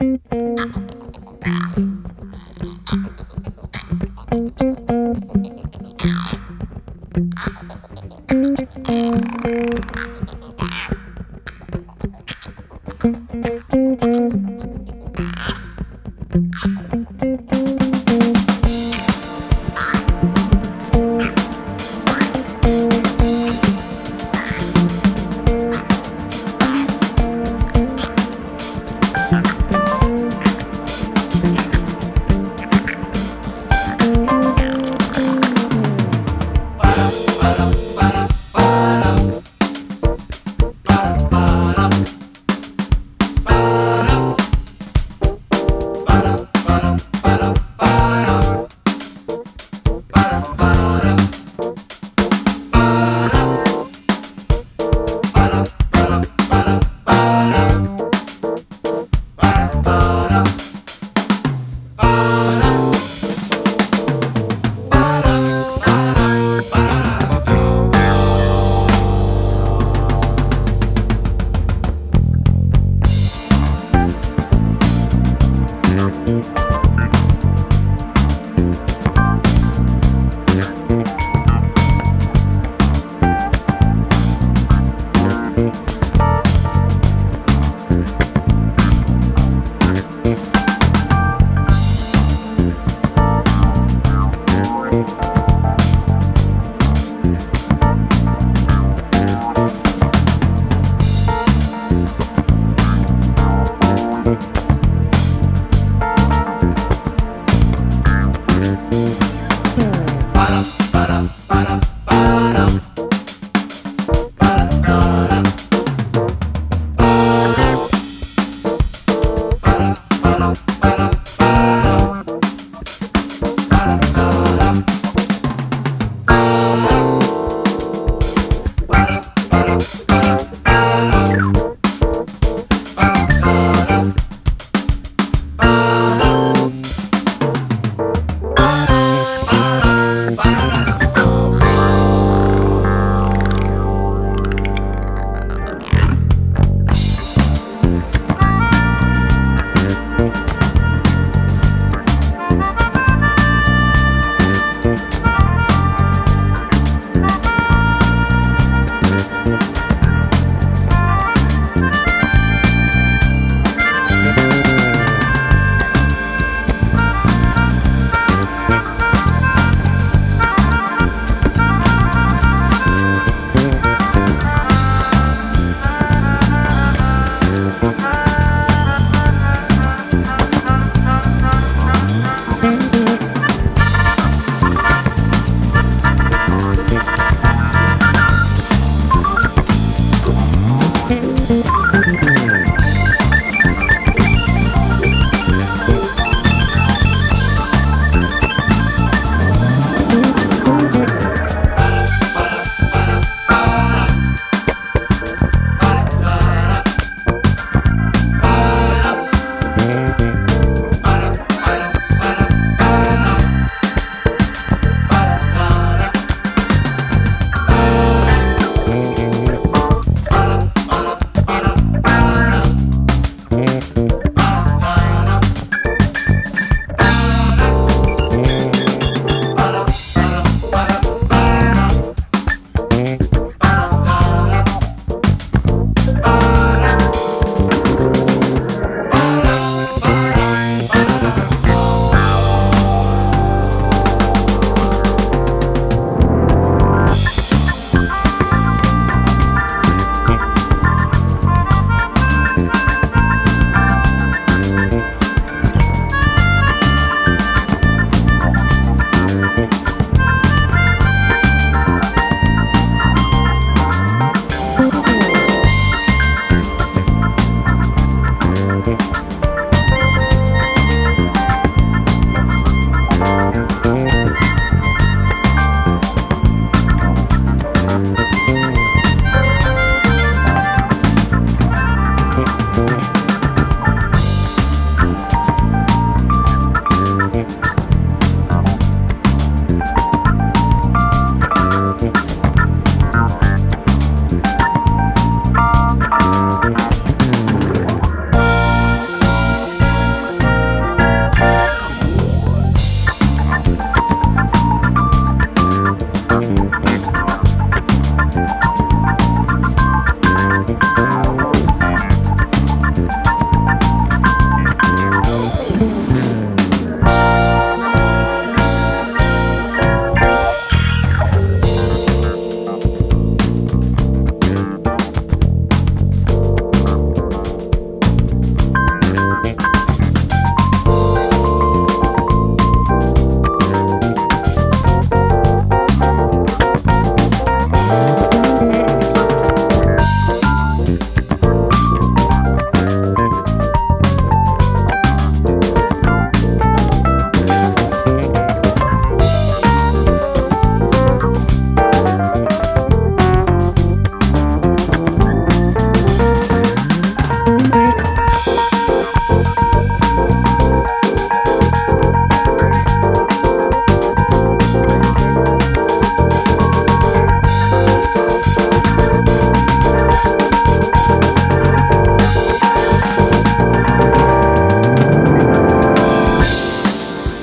Thank you.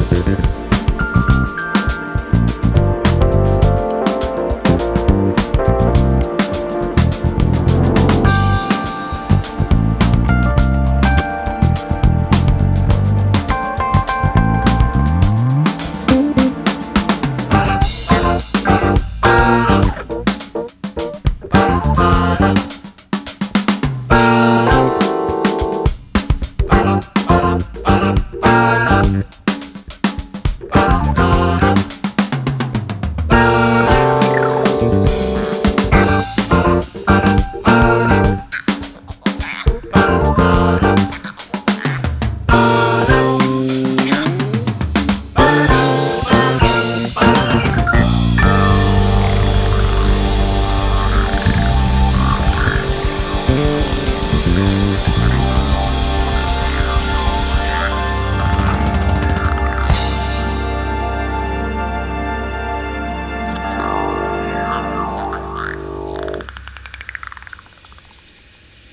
Para, para.